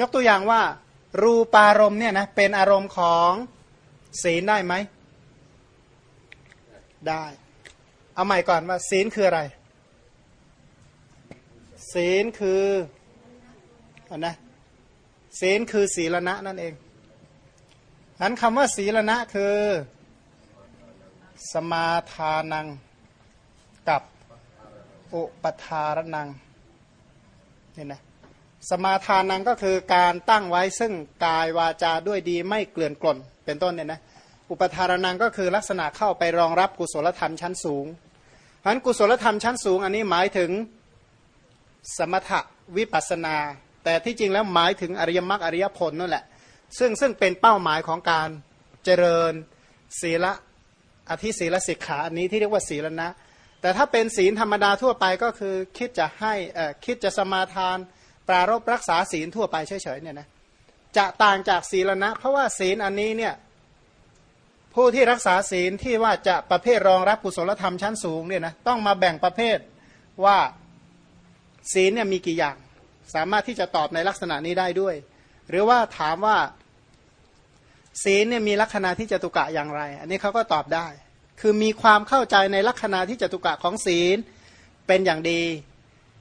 ยกตัวอย่างว่า รูปารมณ์เนี่ยนะเป็นอารมณ์ของศีลได้ไหม ได้ เอาใหม่ก่อนว่า ศีลคืออะไร ศีลคืออนนะศีลคือศีลณะนั่นเองนั้นคำว่าศีลณะคือ สมาทานัง กับ อุปทารนังนี่นะ สมาทานังก็คือการตั้งไว้ซึ่งกายวาจาด้วยดีไม่เกลื่อนกล่น เป็นต้นเนี่ยนะอุปทารนังก็คือลักษณะเข้าไปรองรับกุศลธรรมชั้นสูงเพราะนั้นกุศลธรรมชั้นสูงอันนี้หมายถึงสมถะวิปัสนา แต่ที่จริงแล้วหมายถึงอริยมรรคอริยผลนั่นแหละ ซึ่งซึ่งเป็นเป้าหมายของการเจริญศีละอธิศีลสิกขาอันนี้ที่เรียกว่าศีลนะ แต่ถ้าเป็นศีลธรรมดาทั่วไปก็คือคิดจะให้คิดจะสมาทาน ปรารบรักษาศีลทั่วไปเฉยๆเนี่ยนะจะต่างจากศีลนะ เพราะว่าศีลอันนี้เนี่ยผู้ที่รักษาศีลที่ว่าจะประเภทรองรับกุศลธรรมชั้นสูงเนี่ยนะต้องมาแบ่งประเภทว่าศีลเนี่ยมีกี่อย่าง สามารถที่จะตอบในลักษณะนี้ได้ด้วย หรือว่าถามว่าศีลเนี่ยมีลักษณะที่จตุกะอย่างไร อันนี้เขาก็ตอบได้ คือมีความเข้าใจในลักษณะที่จตุกะของศีลเป็นอย่างดี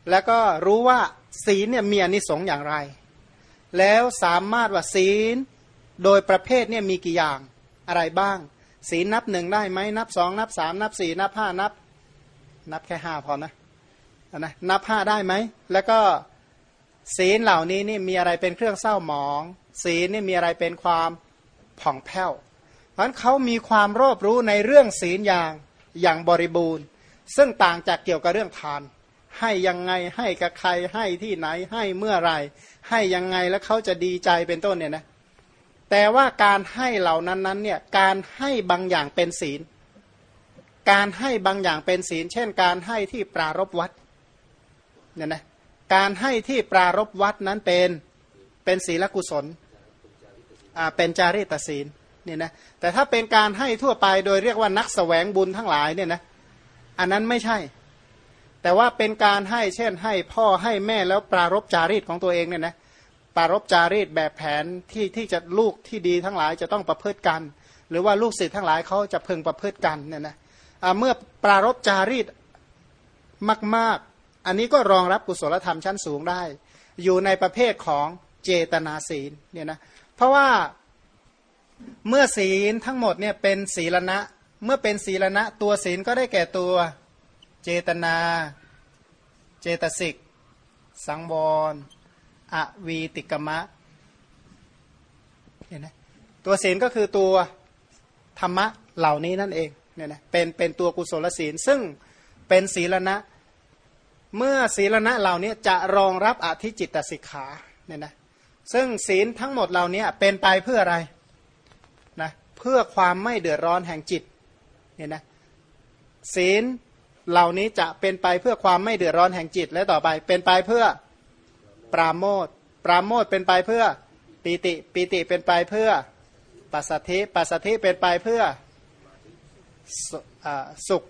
แล้วก็รู้ว่า ศีลเนี่ยมีอนิสงส์อย่างไร แล้วสามารถว่าศีลโดยประเภทเนี่ยมีกี่อย่างอะไรบ้าง ศีลนับหนึ่งได้ไหมนับสองนับสามนับสี่นับห้านับ นับแค่ห้าพอนะนะนับห้าได้ไหม แล้วก็ศีลเหล่านี้นี่มีอะไรเป็นเครื่องเศร้าหมอง ศีลนี่มีอะไรเป็นความผ่องแผ้วเพราะเขามีความรอบรู้ในเรื่องศีลอย่างอย่างบริบูรณ์ ซึ่งต่างจากเกี่ยวกับเรื่องทาน ให้ยังไงให้กับใครให้ที่ไหนให้เมื่อไรให้ยังไงแล้วเขาจะดีใจเป็นต้นเนี่ยนะแต่ว่าการให้เหล่านั้นนั้นเนี่ยการให้บางอย่างเป็นศีล การให้บางอย่างเป็นศีล เช่น การให้ที่ปรารบวัดเนี่ยนะการให้ที่ปรารบวัดนั้นเป็นเป็นศีลกุศลอ่าเป็นจารีตศีลเนี่ยนะแต่ถ้าเป็นการให้ทั่วไปโดยเรียกว่านักสแสวงบุญทั้งหลายเนี่ยนะอันนั้นไม่ใช่ แต่ว่าเป็นการให้เช่นให้พ่อให้แม่แล้วปรารบจารีตของตัวเองเนี่ยนะปรารบจารีตแบบแผนที่ที่จะลูกที่ดีทั้งหลายจะต้องประพฤติกัน หรือว่าลูกศิษย์ทั้งหลายเขาจะพึงประพฤติกันเนี่ยนะเมื่อปรารบจารีตมาก ๆ อันนี้ก็รองรับกุศลธรรมชั้นสูงได้ อยู่ในประเภทของเจตนาศีลเนี่ยนะเพราะว่าเมื่อศีลทั้งหมดเนี่ยเป็นศีลณะ เมื่อเป็นศีลณะตัวศีลก็ได้แก่ตัว เจตนา เจตสิก สังวร อวีติกมะเห็นไหมตัวศีลก็คือตัวธรรมะเหล่านี้นั่นเองเนี่ยนะเป็นเป็นตัวกุศลศีล ซึ่งเป็นศีลณะ เมื่อศีลณะเหล่านี้จะรองรับอธิจิตตสิกขาเนี่ยนะซึ่งศีลทั้งหมดเหล่านี้เป็นไปเพื่ออะไรนะเพื่อความไม่เดือดร้อนแห่งจิตเนี่ยนะศีล เหล่านี้จะเป็นไปเพื่อความไม่เดือดร้อนแห่งจิตและต่อไป เป็นไปเพื่อปราโมทปราโมทเป็นไปเพื่อปีติปีติเป็นไปเพื่อปัสสธิปัสสธิเป็นไปเพื่อสุข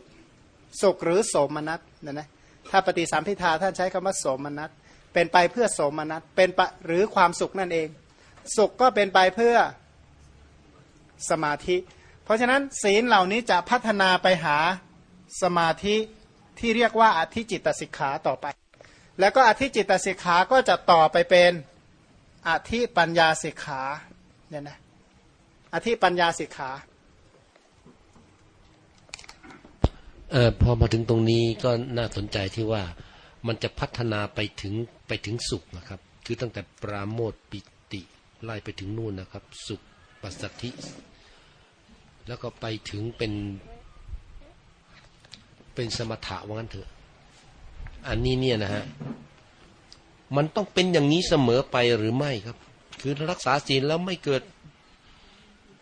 สุขหรือโสมนัสนะนะถ้าปฏิสัมพิทาท่านใช้คำว่าโสมนัสเป็นไปเพื่อโสมนัสเป็นหรือความสุขนั่นเอง สุขก็เป็นไปเพื่อสมาธิ เพราะฉะนั้นศีลเหล่านี้จะพัฒนาไปหา สมาธิที่เรียกว่าอธิจิตตสิกขาต่อไป แล้วก็อธิจิตตสิกขาก็จะต่อไปเป็นอธิปัญญาสิกขาเนี่ยนะอธิปัญญาสิกขาเออพอมาถึงตรงนี้ก็น่าสนใจที่ว่ามันจะพัฒนาไปถึงไปถึงสุขนะครับ คือตั้งแต่ปราโมทปิติไล่ไปถึงนู่นนะครับ สุขปัสสธิ แล้วก็ไปถึงเป็น เป็นสมถะว่างั้นเถอะ อันนี้เนี่ยนะฮะมันต้องเป็นอย่างนี้เสมอไปหรือไม่ครับ คือรักษาศีลแล้วไม่เกิด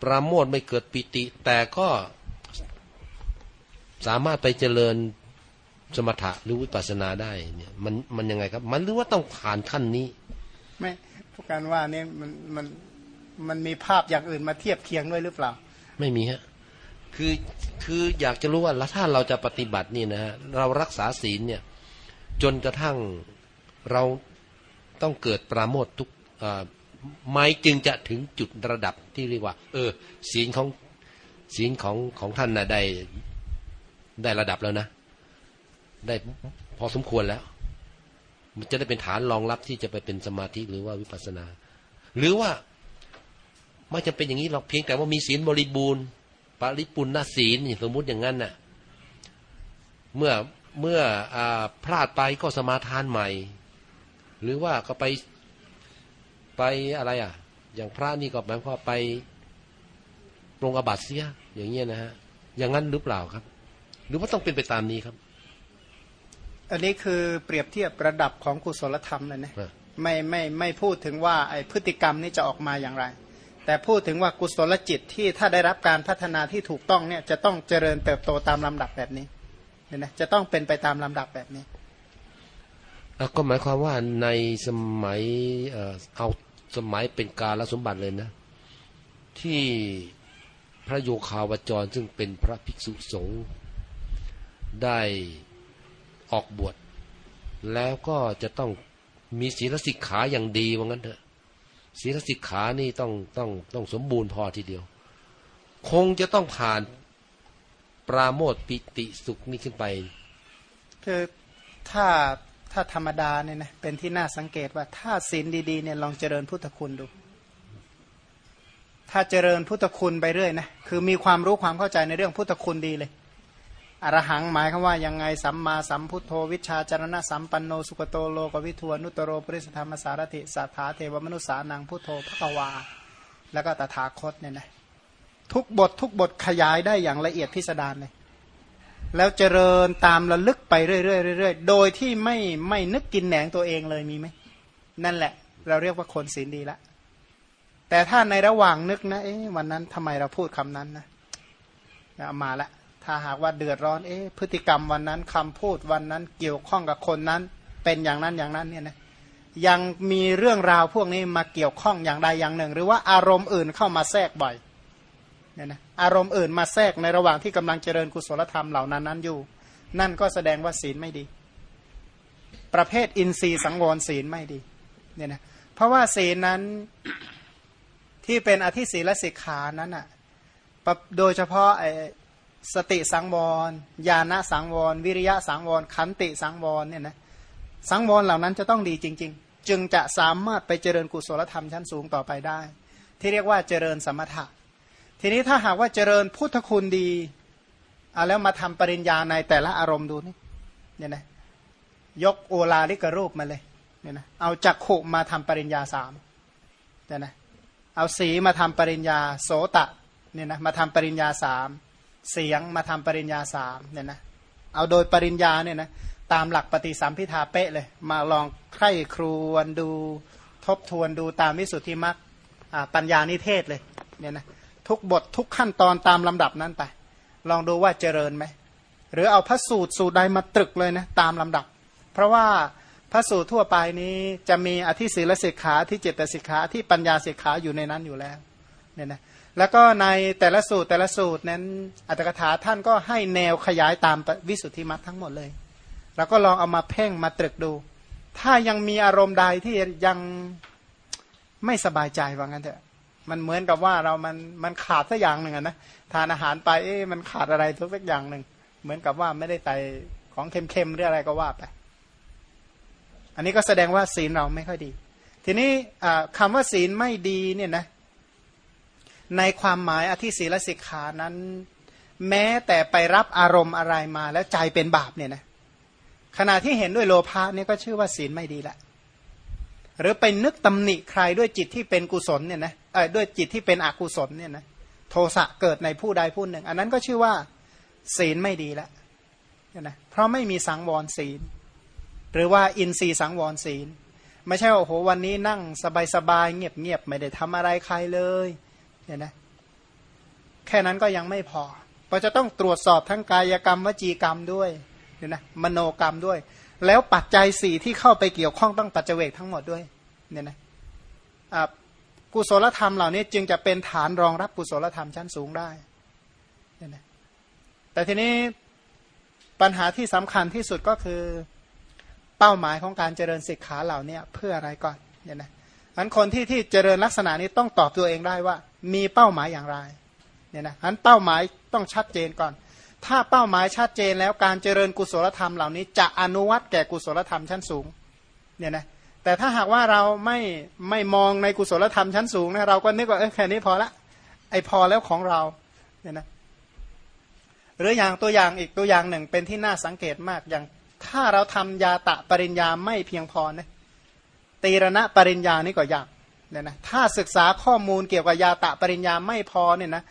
ปราโมทไม่เกิดปิติ แต่ก็สามารถไปเจริญสมถะหรือวิปัสสนาได้เนี่ยมันมันยังไงครับ มันหรือว่าต้องผ่านขั้นนี้ ไม่พวกการว่าเนี่ยมันมันมันมีภาพอย่างอื่นมาเทียบเคียงด้วยหรือเปล่า ไม่มีฮะ คือคืออยากจะรู้ว่าถ้าเราจะปฏิบัตินี่นะฮะเรารักษาศีลเนี่ย จนกระทั่งเราต้องเกิดปราโมททุกไม่จึงจะถึงจุดระดับที่เรียกว่า เออ ศีลของศีลของของท่านนะได้ได้ระดับแล้วนะ ได้พอสมควรแล้ว มันจะได้เป็นฐานรองรับที่จะไปเป็นสมาธิหรือว่าวิปัสสนา หรือว่าไม่จะเป็นอย่างนี้หรอกเพียงแต่ว่ามีศีลบริบูรณ์ ปริปุณณศีลสมมุติอย่างนั้นน่ะเมื่อเมื่ออพลาดไปก็สมาทานใหม่ หรือว่าก็ไปไปอะไรอะ อย่างพระนี่ก็หมายความไปปรงอบัตเสีย อย่างเงี้ยนะฮะอย่างนั้นหรือเปล่าครับ หรือว่าต้องเป็นไปตามนี้ครับ อันนี้คือเปรียบเทียบระดับของกุศลธรรมเลยนะไม่ไม่ไม่พูดถึงว่าไอพฤติกรรมนี้จะออกมาอย่างไร แต่พูดถึงว่ากุศลจิตที่ถ้าได้รับการพัฒนาที่ถูกต้องเนี่ยจะต้องเจริญเติบโตตามลำดับแบบนี้เนี่ยนะจะต้องเป็นไปตามลำดับแบบนี้ก็หมายความว่าในสมัยเออเอาสมัยเป็นกาลสมบัติเลยนะ ที่พระโยคาวจรซึ่งเป็นพระภิกษุสงฆ์ได้ออกบวชแล้วก็จะต้องมีศีลสิกขาอย่างดีว่างั้นเถอะ ศีลสิกขานี่ต้องต้องต้องสมบูรณ์พอทีเดียว คงจะต้องผ่านปราโมทปิติสุขนี่ขึ้นไป คือถ้าถ้าธรรมดาเนี่ยนะเป็นที่น่าสังเกตว่าถ้าศีลดีๆเนี่ยลองเจริญพุทธคุณดู ถ้าเจริญพุทธคุณไปเรื่อยนะคือมีความรู้ความเข้าใจในเรื่องพุทธคุณดีเลย อรหังหมายคำว่ายังไงสัมมาสัมพุทโธวิชาจารณะสัมปันโนสุกโตโลกวิทวนุตโรปริสธรรมสารถิสัทธาเทวมนุษสานังพุทโธพระวา แล้วก็ตถาคตเนี่ยนะทุกบททุกบทขยายได้อย่างละเอียดพิสดารเลยแล้วเจริญตามระลึกไปเรื่อยๆโดยที่ไม่ไม่นึกกินแหนงตัวเองเลยมีไหมนั่นแหละ เราเรียกว่าคนศีลดีละแต่ถ้าในระหว่างนึกนะเอ๊ะวันนั้นทำไมเราพูดคำนั้นนะเอามาละ ถ้าหากว่าเดือดร้อนเอ๊ะพฤติกรรมวันนั้นคำพูดวันนั้นเกี่ยวข้องกับคนนั้น เป็นอย่างนั้นอย่างนั้นเนี่ยนะยังมีเรื่องราวพวกนี้มาเกี่ยวข้องอย่างใดอย่างหนึ่ง หรือว่าอารมณ์อื่นเข้ามาแทรกบ่อยเนี่ยนะอารมณ์อื่นมาแทรกในระหว่างที่กำลังเจริญกุศลธรรมเหล่านั้นนั้นอยู่ นั่นก็แสดงว่าศีลไม่ดี ประเภทอินทรีย์สังวรศีลไม่ดีเนี่ยนะเพราะว่าศีลนั้นที่เป็นอธิศีลสิกขานั้นอะโดยเฉพาะไอ สติสังวร ญาณสังวร วิริยะสังวร ขันติสังวรเนี่ยนะสังวรเหล่านั้นจะต้องดีจริง ๆ จึงจะสามารถไปเจริญกุศลธรรมชั้นสูงต่อไปได้ ที่เรียกว่าเจริญสมถะ ทีนี้ถ้าหากว่าเจริญพุทธคุณดีเอาแล้วมาทำปริญญาในแต่ละอารมณ์ดูนี่เนี่ยนะยกโอลาลิกรูปมาเลยเนี่ยนะเอาจักขุมาทำปริญญาสามเนี่ยนะเอาสีมาทำปริญญาโสตะเนี่ยนะมาทำปริญญาสาม เสียงมาทำปริญญาสามเนี่ยนะเอาโดยปริญญาเนี่ยนะตามหลักปฏิสัมพิทาเป๊ะเลย มาลองใคร่ครวญดูทบทวนดูตามวิสุทธิมรรคปัญญานิเทศเลยเนี่ยนะทุกบททุกขั้นตอนตามลำดับนั้นไป ลองดูว่าเจริญไหม หรือเอาพระสูตรสูตรใดมาตรึกเลยนะตามลำดับ เพราะว่าพระสูตรทั่วไปนี้จะมีอธิศีลสิกขาที่เจตสิกขาที่ปัญญาสิกขาอยู่ในนั้นอยู่แล้วเนี่ยนะ แล้วก็ในแต่ละสูตรแต่ละสูตรนั้นอัตถกถาท่านก็ให้แนวขยายตามวิสุทธิมรรคทั้งหมดเลยแล้วก็ลองเอามาเพ่งมาตรึกดู ถ้ายังมีอารมณ์ใดที่ยังไม่สบายใจว่างั้นเถอะ มันเหมือนกับว่าเรามันมันขาดสักอย่างหนึ่งนะทานอาหารไปเอ๊ะมันขาดอะไรทุกสักอย่างหนึ่งเหมือนกับว่าไม่ได้ใส่ของเค็มๆหรืออะไรก็ว่าไป อันนี้ก็แสดงว่าศีลเราไม่ค่อยดี ทีนี้คำว่าศีลไม่ดีเนี่ยนะ ในความหมายอธิศีลสิกขานั้น แม้แต่ไปรับอารมณ์อะไรมาแล้วใจเป็นบาปเนี่ยนะขณะที่เห็นด้วยโลภะนี่ก็ชื่อว่าศีลไม่ดีละหรือไปนึกตำหนิใครด้วยจิตที่เป็นกุศลเนี่ยนะเออด้วยจิตที่เป็นอกุศลเนี่ยนะโทสะเกิดในผู้ใดผู้หนึ่ง อันนั้นก็ชื่อว่าศีลไม่ดีล้วนะเพราะไม่มีสังวรศีล หรือว่าอินทรีย์สังวรศีล ไม่ใช่ว่าโอ้โหวันนี้นั่งสบายๆเงียบๆไม่ได้ทำอะไรใครเลย เนี่ยนะแค่นั้นก็ยังไม่พอเราจะต้องตรวจสอบทั้งกายกรรมวจีกรรมด้วยเนี่ยนะมโนกรรมด้วย แล้วปัจจัยสี่ที่เข้าไปเกี่ยวข้องต้องปัจเจกทั้งหมดด้วยเนี่ยนะกุศลธรรมเหล่านี้จึงจะเป็นฐานรองรับกุศลธรรมชั้นสูงได้เนี่ยนะแต่ทีนี้ปัญหาที่สำคัญที่สุดก็คือเป้าหมายของการเจริญศิกขาเหล่านี้เพื่ออะไรก่อนเนี่ยนะอันคนที่ที่เจริญลักษณะนี้ต้องตอบตัวเองได้ว่า มีเป้าหมายอย่างไรเนี่ยนะอันเป้าหมายต้องชัดเจนก่อน ถ้าเป้าหมายชัดเจนแล้วการเจริญกุศลธรรมเหล่านี้จะอนุวัตแก่กุศลธรรมชั้นสูงเนี่ยนะแต่ถ้าหากว่าเราไม่ไม่มองในกุศลธรรมชั้นสูงนะเราก็นึกว่าเออแค่นี้พอละไอพอแล้วของเราเนี่ยนะหรืออย่างตัวอย่างอีกตัวอย่างหนึ่งเป็นที่น่าสังเกตมากอย่างถ้าเราทำยาตะปริญญาไม่เพียงพอนะตีรณะปริญญานี่ก็ยาก เนี่ยนะถ้าศึกษาข้อมูลเกี่ยวกับยาตะปริญญาไม่พอเนี่ยนะ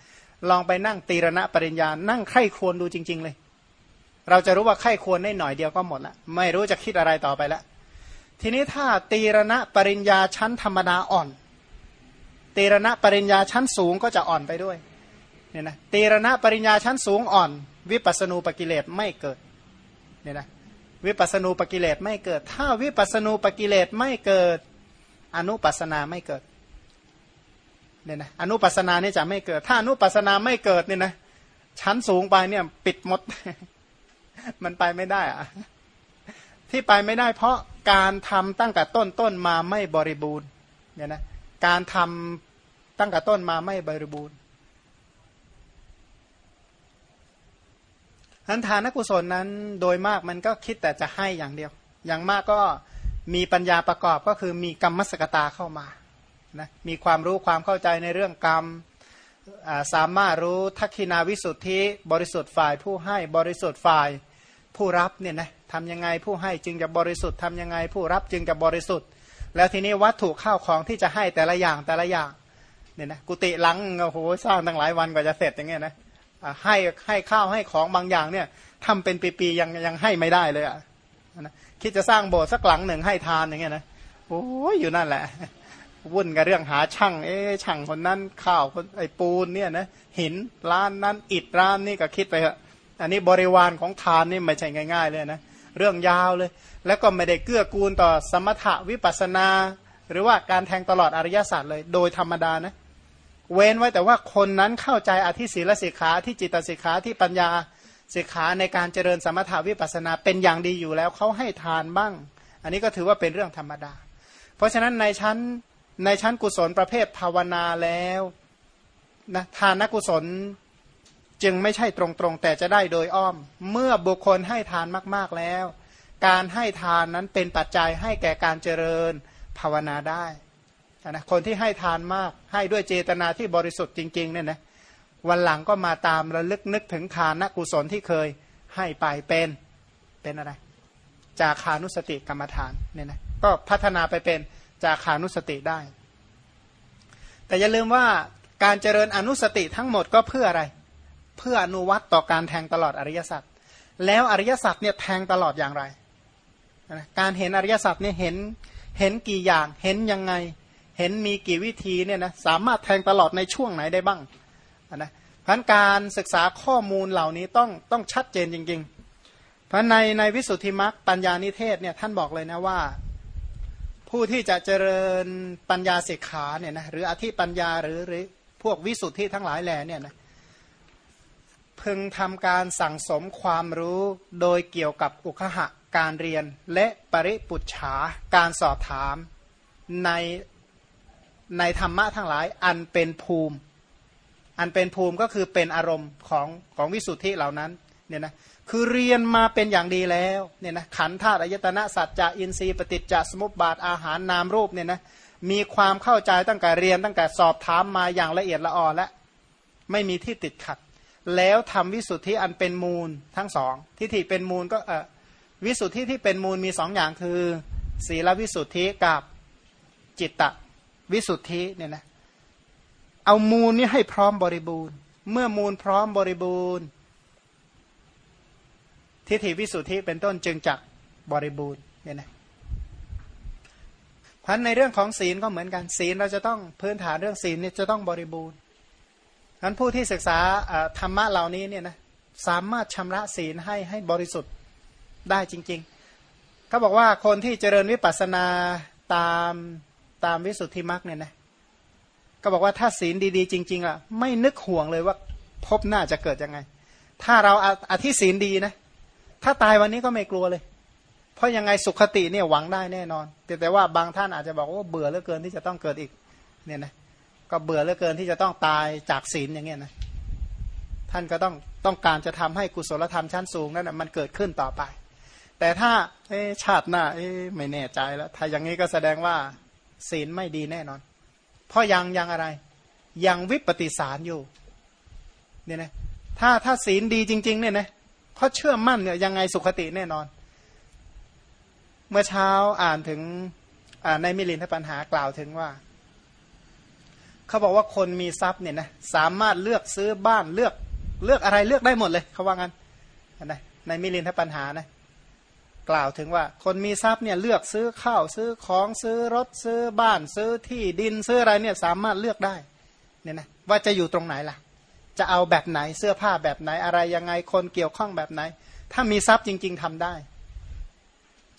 ลองไปนั่งตีรณะปริญญา นั่งไข้ควรดูจริง ๆ เลย เราจะรู้ว่าไข้ควรได้หน่อยเดียวก็หมดละไม่รู้จะคิดอะไรต่อไปละทีนี้ถ้าตีรณะปริญญาชั้นธรรมดาอ่อน ตีรณะปริญญาชั้นสูงก็จะอ่อนไปด้วยเนี่ยนะตีรณะปริญญาชั้นสูงอ่อน วิปัสณูปกิเลสไม่เกิดเนี่ยนะวิปัสณูปกิเลสไม่เกิด ถ้าวิปัสณูปกิเลสไม่เกิด อนุปัสนาไม่เกิดเนี่ยนะอนุปัสนาเนี่ยจะไม่เกิด ถ้าอนุปัสนาไม่เกิดเนี่ยนะชั้นสูงไปเนี่ยปิดหมด มันไปไม่ได้อะที่ไปไม่ได้ เพราะการทำตั้งแต่ต้นต้นมาไม่บริบูรณ์เนี่ยนะการทำตั้งแต่ต้นมาไม่บริบูรณ์ทันทานกุศลนั้นโดยมากมันก็คิดแต่จะให้อย่างเดียว อย่างมากก็ มีปัญญาประกอบก็คือมีกรรมสกตาเข้ามานะมีความรู้ความเข้าใจในเรื่องกรรมสามารถรู้ทักขินาวิสุทธิบริสุทธิ์ฝ่ายผู้ให้บริสุทธิ์ฝ่ายผู้รับเนี่ยนะทำยังไงผู้ให้จึงจะบริสุทธิ์ทำยังไงผู้รับจึงจะบริสุทธิ์ แล้วทีนี้วัตถุข้าวของที่จะให้แต่ละอย่างแต่ละอย่างเนี่ยนะกุฏิหลังโอ้โหสร้างตั้งหลายวันกว่าจะเสร็จอย่างเงี้ยนะให้ให้ข้าวให้ของบางอย่างเนี่ยทำเป็นปีๆยังยังให้ไม่ได้เลยอะนะ คิดจะสร้างโบสถ์สักหลังหนึ่งให้ทานอย่างเงี้ยนะโอ้ยอยู่นั่นแหละ วุ่นกับเรื่องหาช่างเอ๊ช่างคนนั้นข้าวคนไอ้ปูนเนี่ยนะหินร้านนั้นอิดร้านนี่ก็คิดไปเถอะอันนี้บริวารของทานนี่ไม่ใช่ง่าย ๆ เลยนะเรื่องยาวเลย แล้วก็ไม่ได้เกื้อกูลต่อสมถะวิปัสนา หรือว่าการแทงตลอดอริยศาสตร์เลย โดยธรรมดานะเว้นไว้แต่ว่าคนนั้นเข้าใจอธิศีลสิกขาที่จิตสิกขาที่ปัญญา สิกขาในการเจริญสมถาวิปัสนาเป็นอย่างดีอยู่แล้วเขาให้ทานบ้าง อันนี้ก็ถือว่าเป็นเรื่องธรรมดา เพราะฉะนั้นในชั้นในชั้นกุศลประเภทภาวนาแล้วนะทานกุศลจึงไม่ใช่ตรงๆ แต่จะได้โดยอ้อม เมื่อบุคคลให้ทานมากๆแล้ว การให้ทานนั้นเป็นปัจจัยให้แก่การเจริญภาวนาได้นะคนที่ให้ทานมากให้ด้วยเจตนาที่บริสุทธิ์จริงๆเนี่ยนะ วันหลังก็มาตามระลึกนึกถึงทานกุศลที่เคยให้ไปเป็นเป็นอะไร จากขานุสติกรรมฐานเนี่ยนะก็พัฒนาไปเป็นจากขานุสติได้ แต่อย่าลืมว่าการเจริญอนุสติทั้งหมดก็เพื่ออะไร เพื่ออนุวัตต่อการแทงตลอดอริยสัจแล้วอริยสัจเนี่ยแทงตลอดอย่างไรการเห็นอริยสัจเนี่ยเห็นเห็นกี่อย่างเห็นยังไง เห็นมีกี่วิธีเนี่ยนะสามารถแทงตลอดในช่วงไหนได้บ้าง นะพันการศึกษาข้อมูลเหล่านี้ต้องต้องชัดเจนจริงๆเพราะในในวิสุทธิมรรคปัญญานิเทศเนี่ยท่านบอกเลยนะว่า ผู้ที่จะเจริญปัญญาเสกขาเนี่ยนะหรืออธิปัญญาหรือหรือพวกวิสุทธิทั้งหลายแหล่เนี่ยนะพึงทำการสั่งสมความรู้โดยเกี่ยวกับอุคหะการเรียนและปริปุจฉาการสอบถามในในธรรมะทั้งหลายอันเป็นภูมิ อันเป็นภูมิก็คือเป็นอารมณ์ของของวิสุทธิเหล่านั้นเนี่ยนะคือเรียนมาเป็นอย่างดีแล้วเนี่ยนะขันธาตุอายตนะสัจจะอินทรีย์ปฏิจจสมุปบาทอาหารนามรูปเนี่ยนะมีความเข้าใจตั้งแต่เรียนตั้งแต่สอบถามมาอย่างละเอียดละออและไม่มีที่ติดขัด แล้วทำวิสุทธิอันเป็นมูลทั้งสองทิฏฐิเป็นมูลก็เออวิสุทธิที่เป็นมูลมีสองอย่างคือ ศีลวิสุทธิกับจิตตะวิสุทธิเนี่ยนะ เอามูลนี้ให้พร้อมบริบูรณ์ เมื่อมูลพร้อมบริบูรณ์ ทิฏฐิวิสุทธิเป็นต้นจึงจักบริบูรณ์เนี่ยนะพันในเรื่องของศีลก็เหมือนกันศีลเราจะต้องพื้นฐานเรื่องศีลเนี่ยจะต้องบริบูรณ์พันผู้ที่ศึกษาธรรมะเหล่านี้เนี่ยนะสามารถชำระศีลให้ให้บริสุทธิ์ได้จริงๆเขาบอกว่าคนที่เจริญวิปัสสนาตามตามวิสุทธิมรรคเนี่ยนะ ก็บอกว่าถ้าศีลดี ๆ จริง ๆอะไม่นึกห่วงเลยว่าพบหน้าจะเกิดยังไง ถ้าเราอธิศีลดีนะ ถ้าตายวันนี้ก็ไม่กลัวเลย เพราะยังไงสุขติเนี่ยหวังได้แน่นอน แต่แต่ว่าบางท่านอาจจะบอกว่าเบื่อเหลือเกินที่จะต้องเกิดอีกเนี่ยนะก็เบื่อเหลือเกินที่จะต้องตายจากศีลอย่างเงี้ยนะท่านก็ต้องต้องการจะทำให้กุศลธรรมชั้นสูงนั้นนะมันเกิดขึ้นต่อไป แต่ถ้าเอชาติหน้าเอไม่แน่ใจแล้ว ถ้าอย่างนี้ก็แสดงว่าศีลไม่ดีแน่นอน เพราะยังยังอะไร ยังวิปฏิสารอยู่เนี่ยนะถ้าถ้าศีลดีจริง ๆ เนี่ยนะเพราะเชื่อมั่นเนี่ยยังไงสุขติแน่นอน เมื่อเช้าอ่านถึงในมิลินทปัญหากล่าวถึงว่า เขาบอกว่าคนมีทรัพย์เนี่ยนะสามารถเลือกซื้อบ้านเลือกเลือกอะไรเลือกได้หมดเลยเขาว่างั้นนะในมิลินทปัญหานะ กล่าวถึงว่า คนมีทรัพย์เนี่ยเลือกซื้อข้าวซื้อของซื้อรถซื้อบ้านซื้อที่ดินซื้ออะไรเนี่ยสามารถเลือกได้เนี่ยนะว่าจะอยู่ตรงไหนล่ะ จะเอาแบบไหนเสื้อผ้าแบบไหนอะไรยังไงคนเกี่ยวข้องแบบไหน ถ้ามีทรัพย์จริง ๆทำได้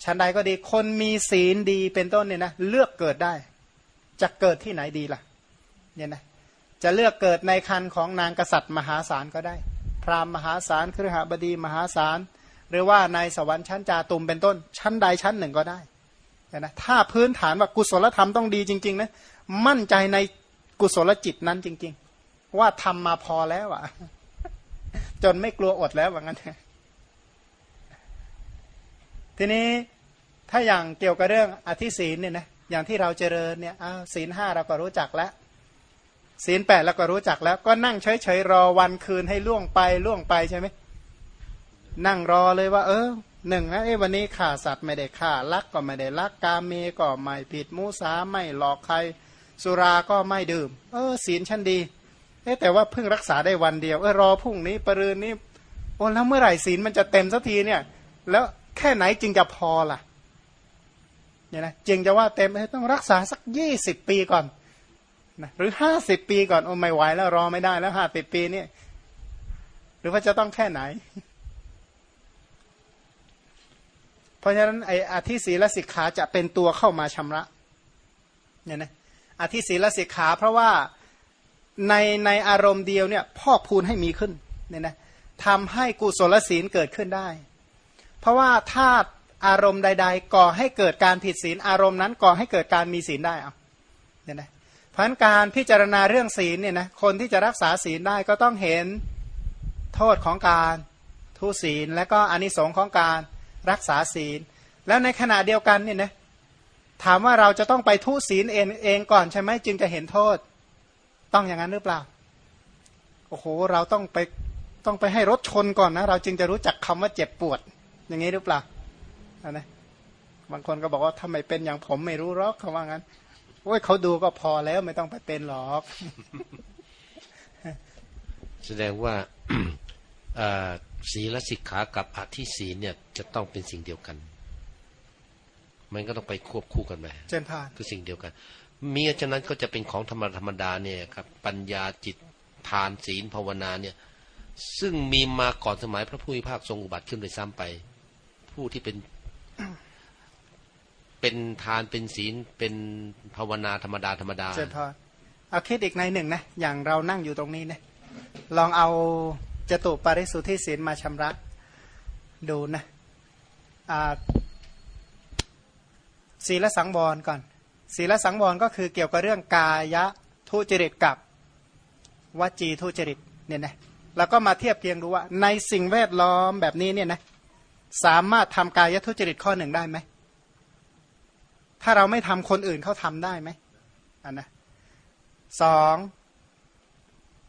ชั้นใดก็ดีคนมีศีลดีเป็นต้นเนี่ยนะเลือกเกิดได้ จะเกิดที่ไหนดีล่ะเนี่ยนะจะเลือกเกิดในคันของนางกษัตริย์มหาศาลก็ได้ พราหมณ์มหาศาลครหบดีมหาศาล หรือว่าในสวรรค์ชั้นจาตุมเป็นต้น ชั้นใดชั้นหนึ่งก็ได้นะถ้าพื้นฐานว่ากุศลธรรมต้องดีจริงๆนะมั่นใจในกุศลจิตนั้นจริง ๆ ว่าทำมาพอแล้วอะจนไม่กลัวอดแล้วว่างั้นทีนี้ถ้าอย่างเกี่ยวกับเรื่องอธิศีลเนี่ยนะอย่างที่เราเจริญเนี่ยอ้าวศีลห้าเราก็รู้จักแล้วศีลแปดเราก็รู้จักแล้ว ก็นั่งเฉยๆรอวันคืนให้ล่วงไปล่วงไปใช่ไหม นั่งรอเลยว่า เออหนึ่งนะเอ้วันนี้ฆ่าสัตว์ไม่ได้ฆ่าลักก็ไม่ได้ลักกาเมก็ไม่ผิดมูสาไม่หลอกใคร สุราก็ไม่ดื่ม เออ ศีลชั้นดีเอ๊แต่ว่าเพิ่งรักษาได้วันเดียวเออรอพรุ่งนี้ปรืนนี้โอ้แล้วเมื่อไหร่ศีลมันจะเต็มสักทีเนี่ย แล้วแค่ไหนจึงจะพอล่ะเนี่ยนะจึงจะว่าเต็มต้องรักษาสักยี่สิบปีก่อนนะหรือห้าสิบปีก่อนโอ้ไม่ไหวแล้วรอไม่ได้แล้วห้าสิบปีเนี่ย หรือว่าจะต้องแค่ไหน เพ ราะฉะนั้นไอ้อธิศีลสิกขาจะเป็นตัวเข้ามาชำระเนี่ยนะอธิศีลสิกขาเพราะว่าในในอารมณ์เดียวเนี่ยพอกพูนให้มีขึ้นเนี่ยนะทำให้กุศลศีลเกิดขึ้นได้ เพราะว่าถ้าอารมณ์ใด ๆ ก่อให้เกิดการผิดศีลอารมณ์นั้นก่อให้เกิดการมีศีลได้เอาเนี่ยนะพราะการพิจารณาเรื่องศีลเนี่ยนะคนที่จะรักษาศีลได้ก็ต้องเห็นโทษของการทุศีลและก็อนิสงค์ของการ รักษาศีล แล้วในขณะเดียวกันเนี่ยนะถามว่าเราจะต้องไปทุศีลเองเองก่อนใช่ไหมจึงจะเห็นโทษ ต้องอย่างนั้นหรือเปล่าโอ้โหเราต้องไปต้องไปให้รถชนก่อนนะ เราจึงจะรู้จักคำว่าเจ็บปวด อย่างนี้หรือเปล่านะบางคนก็บอกว่าทำไมเป็นอย่างผมไม่รู้หรอกเขาว่างั้นโอ้ยเขาดูก็พอแล้วไม่ต้องไปเป็นหรอก แสดงว่าศีลสิกขากับอธิศีลเนี่ยจะต้องเป็นสิ่งเดียวกัน มันก็ต้องไปควบคู่กันไปเจนพานคือสิ่งเดียวกัน มีฉะนั้นก็จะเป็นของธรรมธรรมดาเนี่ยครับปัญญาจิตทานศีลภาวนาเนี่ย ซึ่งมีมาก่อนสมัยพระผู้มีภาคทรงอุบัติขึ้นโดยซ้ำไป ผู้ที่เป็นเป็นทานเป็นศีลเป็นภาวนาธรรมดาธรรมดาเจพอเอาคิดอีกในหนึ่งนะอย่างเรานั่งอยู่ตรงนี้นะลองเอา จตุปาริสุทธิศีลมาชำระ ดูนะศีลสังวรก่อน ศีลสังวรก็คือเกี่ยวกับเรื่องกายทุจริตกับวจีทุจริตเนี่ยนะแล้วก็มาเทียบเคียงดูว่า ในสิ่งแวดล้อมแบบนี้เนี่ยนะสามารถทำกายทุจริตข้อหนึ่งได้ไหม ถ้าเราไม่ทำคนอื่นเขาทำได้ไหมอันนะสอง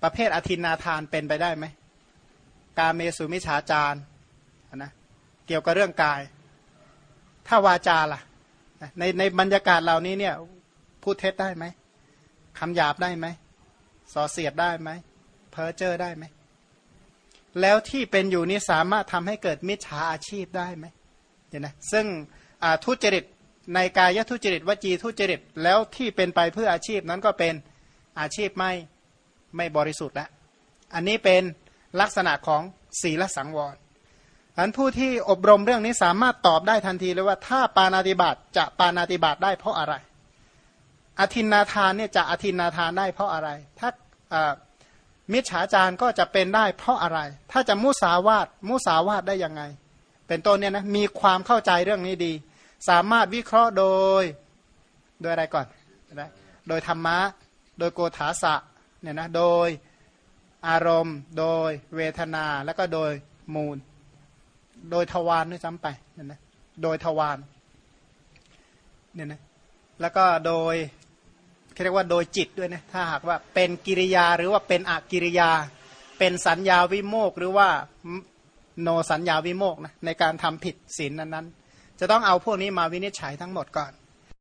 ประเภทอธินาทานเป็นไปได้ไหม กาเมสุมิฉาจารนนะเกี่ยวกับเรื่องกาย ถ้าวาจาล่ะในในบรรยากาศเหล่านี้เนี่ยพูดเท็จได้ไหมคำหยาบได้ไหมส่อเสียดได้ไหมเพ้อเจ้อได้ไหมแล้วที่เป็นอยู่นี้สามารถทำให้เกิดมิจฉาอาชีพได้ไหมเห็นไหมซึ่งทุจริตในกายทุจริตวจีทุจริตแล้วที่เป็นไปเพื่ออาชีพนั้นก็เป็นอาชีพไม่ไม่บริสุทธิ์แล้วอันนี้เป็น ลักษณะของศีลสังวรอันผู้ที่อบรมเรื่องนี้สามารถตอบได้ทันทีเลยว่าถ้าปานาติบาตจะปานาติบาตได้เพราะอะไร อธินนาทานเนี่ยจะอธินนาทานได้เพราะอะไร ถ้ามิจฉาจารก็จะเป็นได้เพราะอะไร ถ้าจะมุสาวาตมุสาวาตได้ยังไง เป็นต้นเนี่ยนะมีความเข้าใจเรื่องนี้ดี สามารถวิเคราะห์โดยโดยอะไรก่อนนะโดยธรรมะ โดยโกฏาสะเนี่ยนะโดย อารมณ์ โดยเวทนาแล้วก็โดยมูล โดยทวารด้วยซ้ำไปเนี่ยนะโดยทวารเนี่ยนะแล้วก็โดยเรียกว่าโดยจิตด้วยนะถ้าหากว่าเป็นกิริยาหรือว่าเป็นอกิริยา เป็นสัญญาวิโมกหรือว่าโนสัญญาวิโมกนะในการทำผิดศีลนั้นๆ จะต้องเอาพวกนี้มาวินิจฉัยทั้งหมดก่อน